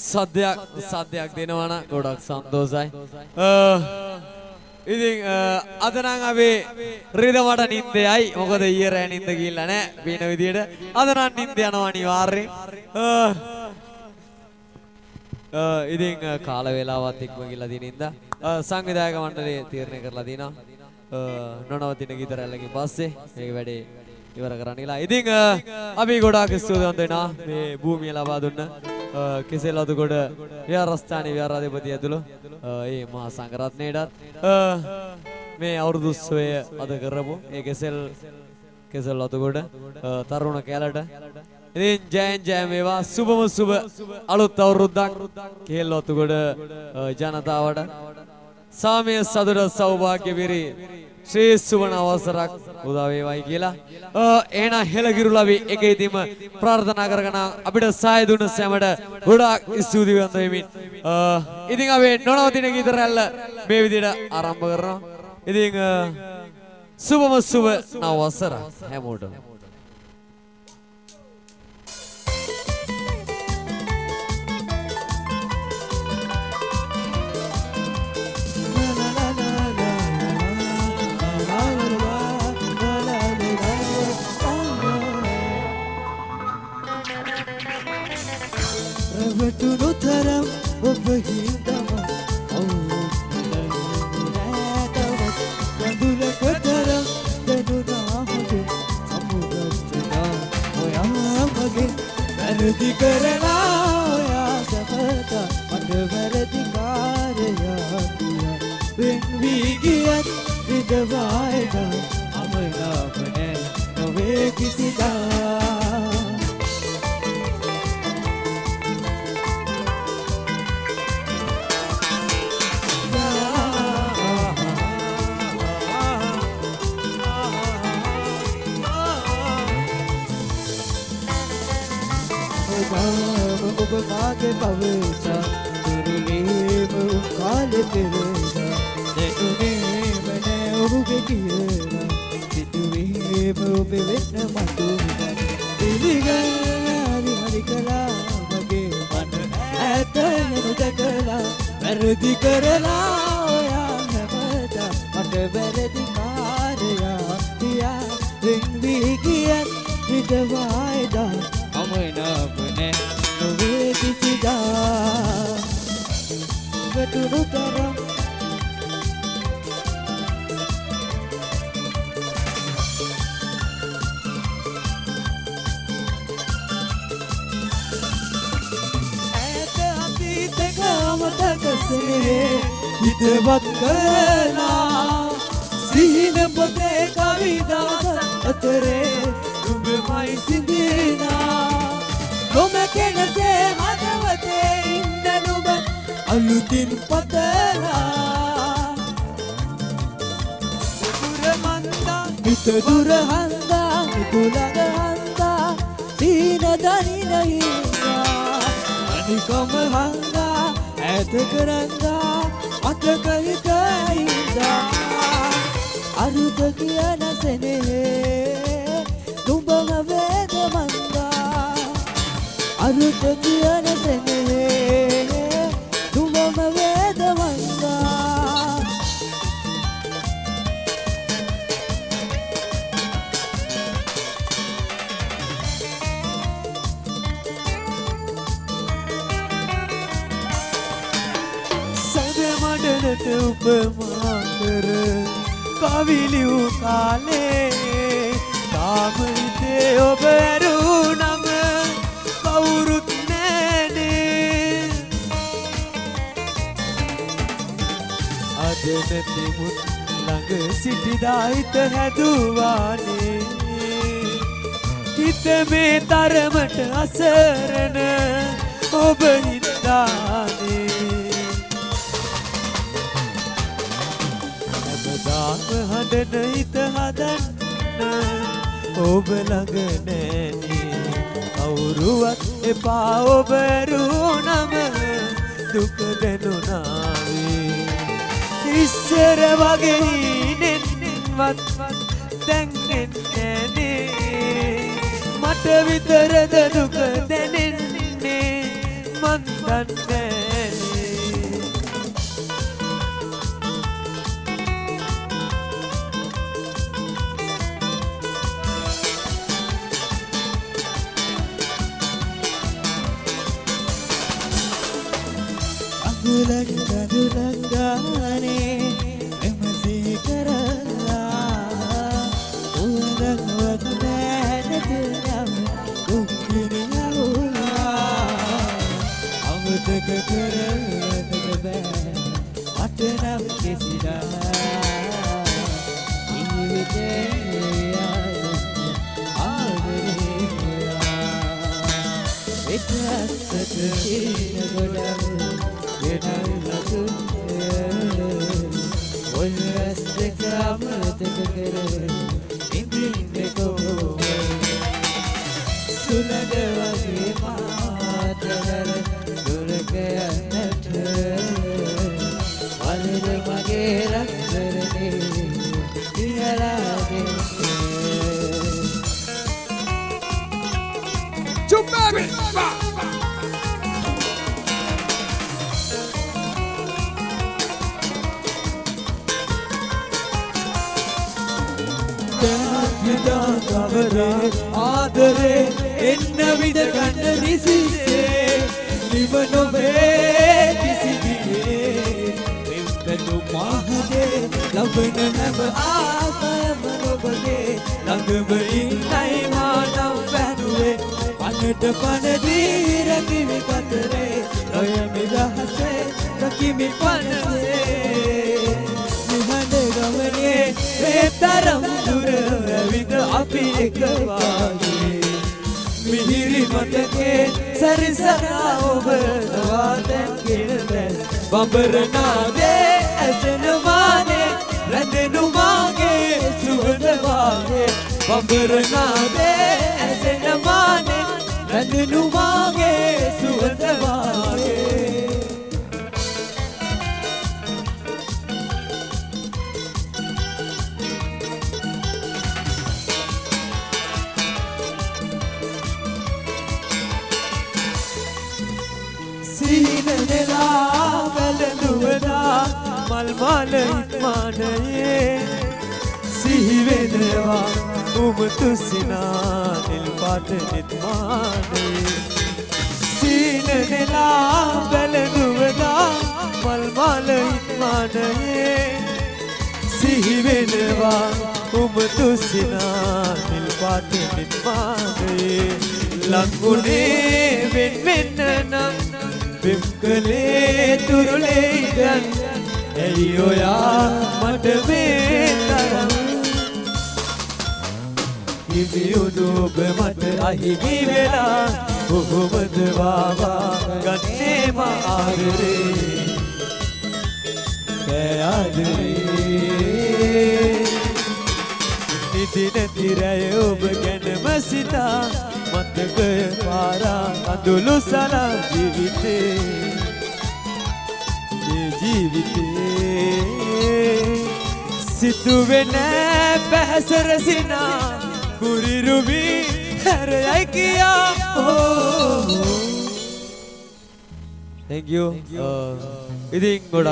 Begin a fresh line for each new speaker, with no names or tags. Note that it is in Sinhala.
සද්‍යයක් සද්‍යයක් දෙනවන ගොඩක් සන්තෝසයි. ඉතින් අදනං අපේ රිදමට නින්දයයි. මොකද ඊය රෑ නින්ද ගිල්ල නෑ පීන විදියට. අදනන් නින්ද යනවා අනිවාර්යෙන්. ඉතින් කාල වෙලාවත් ඉක්ම ගිල්ල දිනින්ද සංවිධායක මණ්ඩලය තීරණය කරලා දිනවා. නොනවතින ගීත රැල්ලකින් පස්සේ මේක වැඩේ ඉවර කරන්නලා ඉතින් අපි ගොඩාක් ස්තුතිවන්ත වෙනවා. මේ භූමිය ලබා දුන්න Uh, කෙසෙල් අතුගොඩ විහාරස්ථානයේ විහාරාධිපති ඇතුළු. Uh, ඒ මහා සංඝරත්නයටත්. Uh, මේ අවුරුදු උත්සවය අද කරපු ඒ කෙසෙල් කෙසෙල් අතුගොඩ තරුණ කැලට. ඉතින් ජයන් ජය වේවා. සුබම සුබ අලුත් අවුරුද්දක්. කෙහෙල් අතුගොඩ ජනතාවට. සාමය සතුට සෞභාග්‍ය විරි ශ්‍රී සුවන අවසරක් උදා වේවයි කියලා. එහෙනම් හෙළගිරු ලවි එක ඉදීම ප්‍රාර්ථනා කරගෙන අපිට සාය දුන්න සෑමට ගොඩාක් ස්තුතිවන්ත වෙමින් ඉතින් අපි නොනවතින ගීත රැල්ල මේ විදිහට ආරම්භ කරනවා. ඉතින් සුබම සුබ නව වසර හැමෝටම.
රැවටුණු තරම් ඔබ හින්දම කඳුලක තරම් දැනුනා හොඳ සමුගත්තුනා ඔයා මගේ වැරදි කරලා ඔයා සැපත මට වැරදි කාරයා කියා වෙන් වී ගියත් විදවායද අමනාප නෑ නොවේ කිසිදා ඔබ මාගේ පවසා දුරුලීම කාලෙ පෙරේදා? දැනුනේම නෑ ඔහුගේ කියලා සිතුවීම ඔබ වෙන්න මතුවිදා පිළිගන්නරි හරි කලා මගේ මන ඇත යනු දැකලා වැරදි කරලා ඔයා හැමදා මට වැරදි කාරයා තියා වෙන්වී ගියත් හිතවායදා අමනාපනෑ නොවේ කිසිදා වැටුණු තරම් ඇත අතීතක අමතකසේ හිතවත් කරලා සිහින පොතේ කවිදාස අතරේ නුඹමයි සිඳිනා. නොමැකෙනසේ හදවතේ ඉන්න නුඹ අලුතින් පතලා දුර මන්දා හිත දුර හන්දා නිකුලඟ හන්දා සීන දනින හින්දා. අනිකම හන්දා ඇත කරන්දා අතක හිත හින්දා. අරුත කියන සෙනෙහේ අරුත කියන සෙනෙහේ නුඹම වේද මන්දා සඳමඩලට උපමා කර කවිලිව් කාලේ අද නැතිමුත් ළඟ සිටිදාහිත හැදුවානේ. හිත මේ තරමට අසරණ ඔබ හිතානේ හැමදාම හඬන හිත හදන්න ඔබ ළඟ නෑනේ කවුරුවත් එපා ඔබ ඇරුණම දුක දැනුනාවේ. ඉස්සර වගේ නෙන්වත් දැන්ගෙන්නේනේ මට විතරද
අගුලක් ගදුලක් ගානේ එමසේ කරලා උවදක් වත් නෑනතුනම් උක්කිනියවුලා අමතක කරන්නට බෑ මට නම් කිසිදා ජීවිතේ ආදරේ කරා එක්රස්සක කියන ගොඩක් ගෙනල් අමතක කර කවරේ ආදරේ එන්න විද ගන්න නිසිසේ. නිව නොවේ කිසිදියේ පෙම්පැටු මාහගේ ලබන නැම ආපයම ඔබගේ ළඟම ඉන්නයි මානම් පැනුවේ පනට පනදී රැකිවි කතරේ නොය නිදහසේ රකිමි පනසේ. නිහඬ ගමනේ මේ තරම් දුර ඇවිද අපි එකවාගේ මිහිරි මතකේ සැරිසරා ඔබ නවා දැන්ගෙන දැන් බඹරනාදේ ඇසෙනවානේ රැඳෙනු මාගේ සුවඳ වාගේ බඹරනාදේ ඇසෙනවානේ රැඳෙනු මාගේ සුවඳ වාගේ සීනනෙලා වැළඳුවදා මල් මාල ඉක්මානයේ සිහිවෙනවා උමතු සිනා නිල් පාට නිත්මානයේ සීනනෙලා වැළඳුවදා මල් මාල ඉක්මානයේ සිහිවෙනවා උමතු සිනා නිල් පාට නිත්මානයේ ලංගුණේ වෙන් වෙන්න නම් පෙම් කළේ තුරුලේ ඉදන් ඇයි ඔයා මට මේ තරම් හිමියුණු ඔබ මට අහිමි වෙලා කොහොමද වාවා ගන්නේ මා ආදරේ කෑආදරේ නිදි නැති රැය ඔබ ගැනම සිතා මතකය පාරා අඳුළු සලා ජීවිතේ. මේ ජීවිතේ සිතුවේ නෑ පැහැසර සිනා කුරිරුවි හැරයයි කියා. Thank you. Uh, ඉතින් ගොඩක්